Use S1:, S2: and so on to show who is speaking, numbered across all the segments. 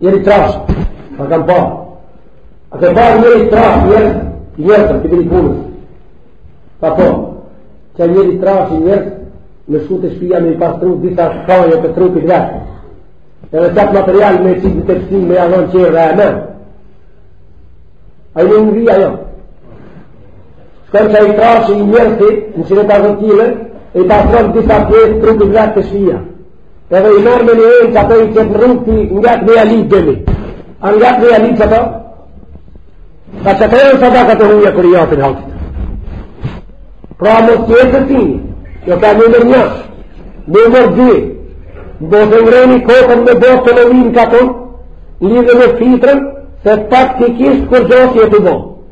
S1: Njeri trash, a kam pa. A ke pa njeri trash, njerz, njerz, në këtë punë. Apo, që njeri trash, njerz, me shku te shpia me i pastru disa skaje të trupit vet. Edhe qat material me qit në tepsi me ja dhon qërë dhe e mërë. A i në në vija jo. Shkon qaj i trashi, i njerësit, në qire të azotile, e i pastron disa pjesë trupit vet te shpia. Edhe i merr me një enë qato i qet rrugë ti nga të një alitë gjemi. A nga të një alitë që ato? Ka që të e në sadakat e huja kur i japin halë. Pra më të jetë të ti, jo ka numër nja, numër dy, do të ngreni kokën me bo të lovin ka tonë, lidhje me fitrën, se praktikisht kurgjo s'je tu bo.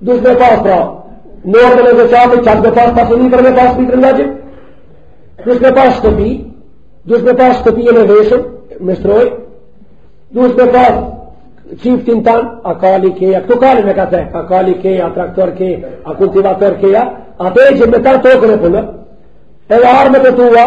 S1: Dush me pas pra, normën e zeqatit, qat me pas pasuni për me pas për nga gjithë, dush me pas shtëpi, dush me pas shtëpi e në veshën, me shtroj, dush me pas çiftin tanë, a kali ke, a këtu kali me ka te, a kali ke, a traktor ke, a kultivator ke, a te e gjithë me ta tokën e punë, edhe armët e tua,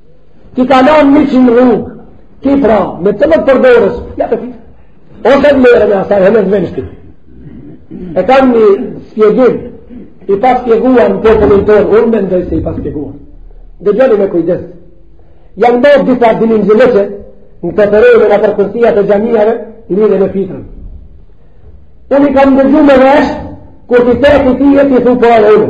S1: Ti ke lanë një qind rrugë, ti pra, me të më të përdorës, ja të fitë. Ose të mërë me asaj, hëllë të venështi. E kam një spjegim, i paspjeguan në popullin tonë, unë mendoj se i paspjeguan. Dëgjoni me kujdes. Janë bo disa dinim gjëleqe, në të të rejme në përkërsijat e xhamiave, lidhje me fitrën. Unë i kam ndëgju me vesh, kur ti të e këti e ti thu po e unë.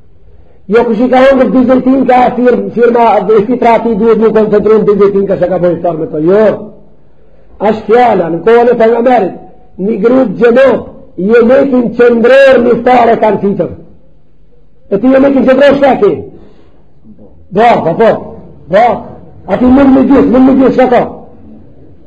S1: Jo kush i ka hangër dy zëjtin ka fitër, fitra dhe shpi pra ti duhet nuk kanë të drejtë dy zëjtin ka se ka bo iftar me të. Jo, ashtë fjala, në kohën e Pejgamberit, një grup xhemat, jemekin qëndror një iftar e kanë fitër. E ti jemekin qëndror shka ke? Do, po, po, do. A ti mund më gjithë, mund më gjithë shka ka?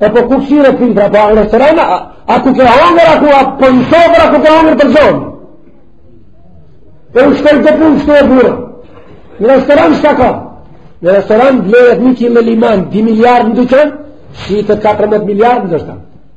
S1: E po ku fshihet fitra, po në restoran, a, a ku ke hangër, a ku a po në sofër, a ku ke hangër për zonë. E u shkoj të punë, shkoj e burrë. Në restoran shka ka? Në restoran blejet një kile liman, 2 miliard në dyqan, shitet 14 miliard ndoshta.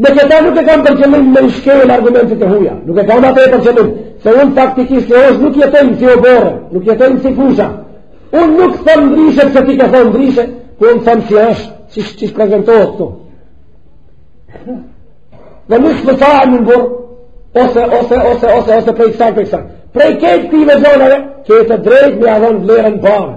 S1: Me këta nuk e kam për qëllim me i shkel argumentet e huja. Nuk e kam atë për qëllim. Se unë faktikisht sot nuk jetoj si oborr, nuk jetoj si fusha. Unë nuk thom ndryshe se ti ke thon ndryshe, ku unë thom si është, qysh qysh prezentohet këtu. Dhe nuk së përta e më mburë, ose, ose, ose, ose, ose, prej kësa, prej kësa. Prej këtë këtyne zonave, ke të drejt me a dhon vlerën pare.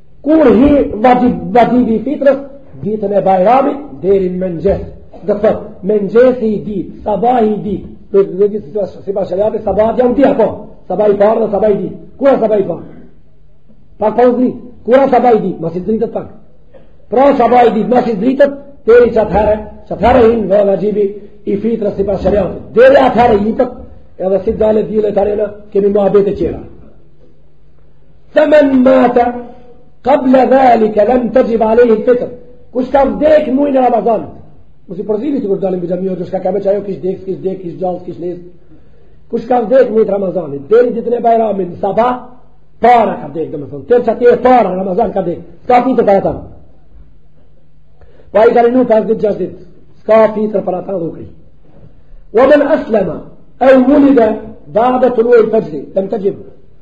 S1: Kur hi vaxhib vaxhibi i fitrës ditën e bajramit deri në mëngjes. Do thot, mëngjesi i ditë, sabahi i ditë, do të thotë se sipas sipas shariat sabahi janë di, apo. Sabahi i parë dhe sabahi i ditë. Ku është sabahi i parë? Pak pa u zdrit. Ku është sabahi i ditë? Masi zdritet pak. Pra sabahi i ditë, masi zdritet deri çat herë, çat herë hin vë vaxhibi i fitrës sipas shariat. Deri atë herë i ditë edhe si del dielli tani kemi muhabete tjera. Fe men mate kable dhalike lem texhib alejhil fitër. Kush ka vdek muajn Ramazan? Mos i përzini sikur dalim me xhamiu, kush ka ka veç ajo kish dek, kish dek, kish gjallë, kish les. Kush ka vdek muaj Ramazanit? Deri ditën e Bajramit, sabah, para ka vdek, domethënë, tërë çati e para Ramazan ka vdek. S'ka fitër për ata. Pa ai ka agjinu pesë ditë gjashtë ditë. S'ka fitër për ata dhukri. Wa man aslama aw wulida ba'da tulu'i al-fajr, lam tajib.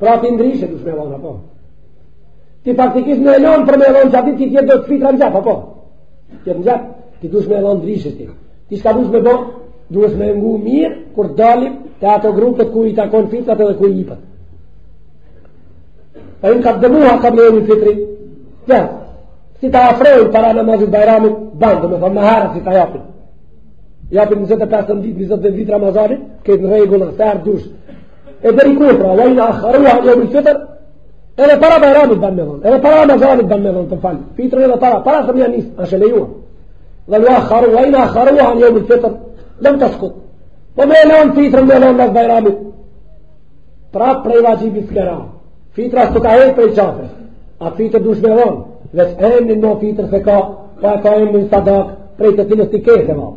S1: Pra ti ndryshe dush me vonë, apo? Ti faktikisht me e lon për ma vonë që atij t'i jetë do të fitra në xhep, apo? T'jetë në xhep, ti dush me vonë ndryshe ti. Ti çka dush me bo, dush me ngu mirë, kur dalim te ato grupet ku i takon fitrat edhe ku i jipet. Ve in kaddemuha kable jeumil fitri xhaz, si ta afrojnë para namazit bajramit, ban me dhonë, ma herët si ta japin. Japin 25 ditë, 20 të Ramazanit, krejt në rregull, sërë dush, E deri kur pra, wa in akharuha jaumil fitr, edhe para bajramit ban me dhon, edhe para Ramazanit ban me dhon të fal. Fitrën edhe para, para se me nis, asht e lejuar. Dhe wa akharu wa in akharuha jaumil fitr, lam taskut. Po me lon fitrën me dhon pas bajramit. Pra prej vaxhibit skera. Fitra s'u ka hek prej qafe. At fitër dush me dhon, veç emrin ma fitër s'e ka, pa ka emrin sadak, prej të cilës ti ke sevap.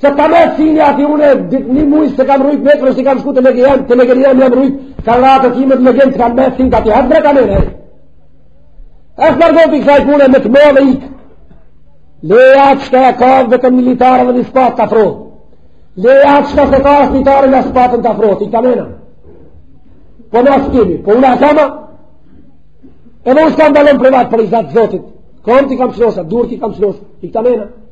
S1: Se ta me si një ati une, dit një mujë se kam rrujt me kërës i kam shku të legjen, të legjen jam jam rrujt, ka ratë të timët legjen që kam me si të ati hëtë bre ka mene. E së nërdo për i kësaj pune me të me dhe ikë. Leja që ka e ka dhe të militarë dhe një spatë të afro. Leja që ka se ka asë militarë dhe spatën të afro, ti ka mena. Po në asë kemi, po unë asë ama, e në usë kam dalën privat për i zatë zotit, kom ti kam qënosa, dur ti kam qënosa, ti ka mena.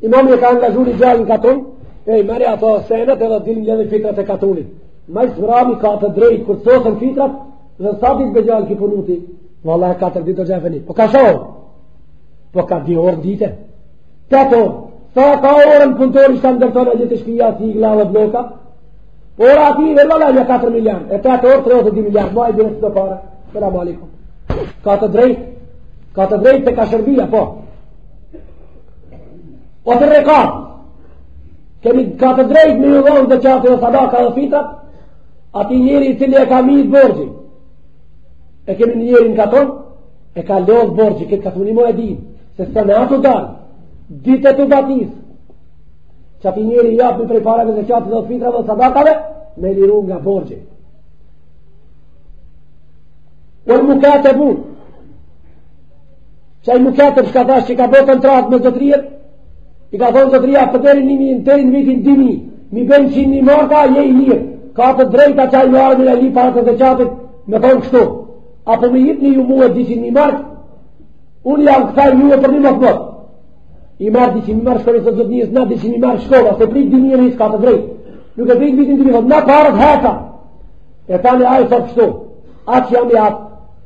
S1: Imami e ka angazhu ni djalë në katun, e i merr ato senet edhe del i mledh fitrat e katunit. Ma i sërami ka të drejt, kur të sosen fitrat, dhe sa dit bre djalë ki punu ti, vallahi katër dit hoxhë efendi. Po ka sa orë? Po ka di orë n'ditë. Tetë orë. Sa ka orën punëtori që na ndërton gjithë të shpija si i glavë e bloka? Po ora atij i dhe lëla një 4 milion. E tetë orë 32 milion. Ma i dhe këto pare. Salamu alaikum. Ka të drejt. Ka të drejt të ka shërby, apo. O të rekam, kemi ka të drejt me ju dhonë zeqatë dhe sadaka dhe fitrat, atij njeri i cili e ka mytë borxhi, e kemi njeri në katun, e ka lodhë borxhi, këta katuni mo e dinë, se së në atë dalë, ditë të batisë, që atij njeri i japin prej parave zeqatë dhe fitrat dhe sadakave, me liru nga borxhi. O në mukatebun, Qaj mukateb çka thash që ka bërë kontratë me zotërinë e tij, i ka thonë zotëria për deri një minë, deri në vitin dy mijë, m'i bjen që një marka, je i lirë, ka të drejtë qaj marë në li para të zeqatit, me thonë kështu, apo me jitë një ju mu e diqin një markë, unë jam këta ju e për një më këmët, i marë diqin një marë shkori së zotë njës, na diqin një marë shkolla, s'e pret dy mijë, ka të drejtë, nuk e pret vitin dy mijë, na paret heta, e tani ai thotë kështu, atë jam i atë,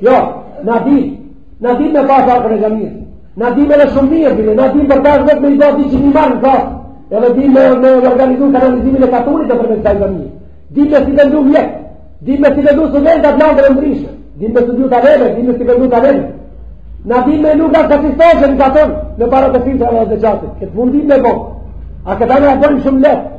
S1: Jo, na dim, na dim me pas arë për xhami. Na di me në shumë mirë, bile, na di për ta është me i do t'i që një marë në kosë. Edhe dim me, me organizu kanalizimin e katunit dhe për me kësaj xhami. Di me si të ndu vjek, di me si të ndu së vend atë landër e ndryshë. Di me si të të vend, di me si të ndu të vend. Na di me nuk atë si stojë në katun, me para të fitrave dhe zeqatë. Këtë mundin me bo. A këta në e bënë shumë letë.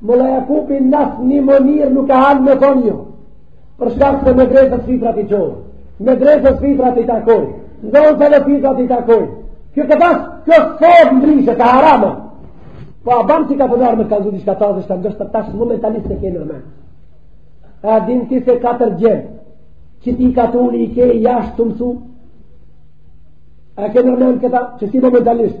S1: Mulla Jakupi n'asnjë mënyrë nuk e hanë me thonë jo. Për shkak se medresës fitrat i çojnë. Medresës fitrat i takojnë. Medresës fitrat i takojnë. Kjo të pas, kjo sot ndryshe, ka haram. Po a banë që ka përnarë me të kalzu diçka tazë, shka ndështë të tash momentalisht kene me. A din ti se katër djem, që t'katunit i ke jashtë tu mësu. A ke në mend këta, që si momentalisht,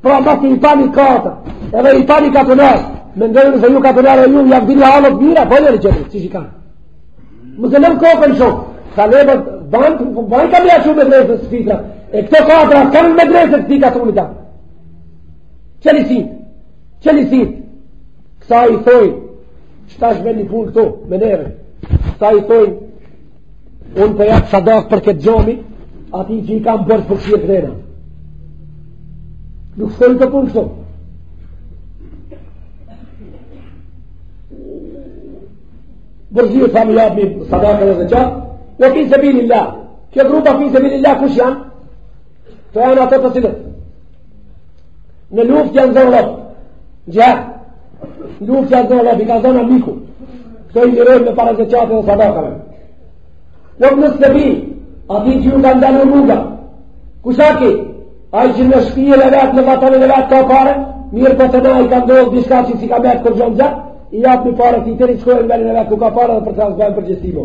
S1: Pra masi i keni katër, edhe i keni katunar, mendoj se ju katunarë ju, jam dini halët mira, po njëri qëtë, si që kanë. Më se lëmë kokën shumë, talebet, banë, banë kam ja shumë medresës fitra, e këto katra, kanë medresës të fitra të unita. Qëllisit, qëllisit, kësaj i thojn, qëtash me një punë këtu, me neve, kësaj i thojn, Unë po jap sadak për këtë xhami, atij që i kam bërë për që e krena. Nuk shkon kjo punë kështu. Borxhlirë sa më jabë një sadakë dhe zeqat, o jo, fi sebilil-lah. Kjo grupa fi sebilil-lah kush janë? Të janë ato të cilët. Në luft janë zonë rob. Gja, në luft janë zonë rob, i ka zonë armiku. Këto i lirojnë me para zeqate dhe sadakave. Vebni sebil, atij që ju ka ndalë rruga. Kush â ky, ai që në shpijë e vetë, në vatan e vet ka pare, mirëpo tash i ka ndodhë diçka që s'i ka metë kurgjo në xhep, i japin pare deri shkon në ven të vet, ku ka pare dhe për të asë bëjmë për gjestimo.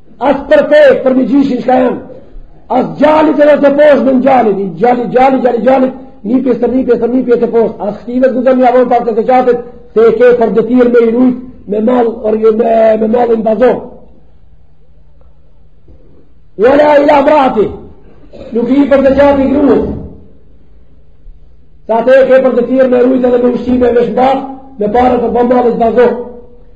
S1: As për prind, për gjyshin, çka janë, as djalit edhe poshtë, djali, i djalit, djali, djali, djali, një pjesë të një pjesë të një pjesë të poshtë, as këtyre të gudëm nuk ia lëshon zeqatin, se e ke për detyrë me i rujt, me mal, or, me, me i majt me bazë. Ue la ila mrati, nuk i jepet zeqati grues, se atë e ke për detyrë me rujt edhe me ushqime e veshmbathje, me pare të bëmbalit bazon.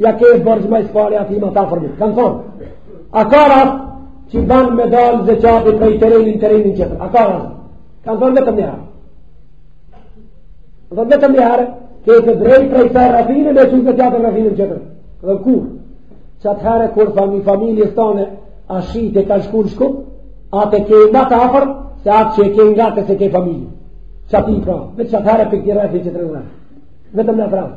S1: Ja ke e bërgjë ma i sfari ati ma ta fërmi. Kanë thanë, a ka rast që ban me dalë zeqati prej terenit në teren tjetër. A ka rast? Kanë thanë vetëm një herë. Dhe vetëm një herë, ke të drejtë prej këtij rrafshi me qitë zeqatin në rrafshin tjetër. Dhe kur? Qatëherë kur fami familjes tande, ashtu ka shku në Shkup, atë e ke ngat, afër, se atë që e ke ngat s'e ke familje. Qatë i pra, veç qatëherë e për këtjera e për tjetër në rafë. Vetëm në rafë.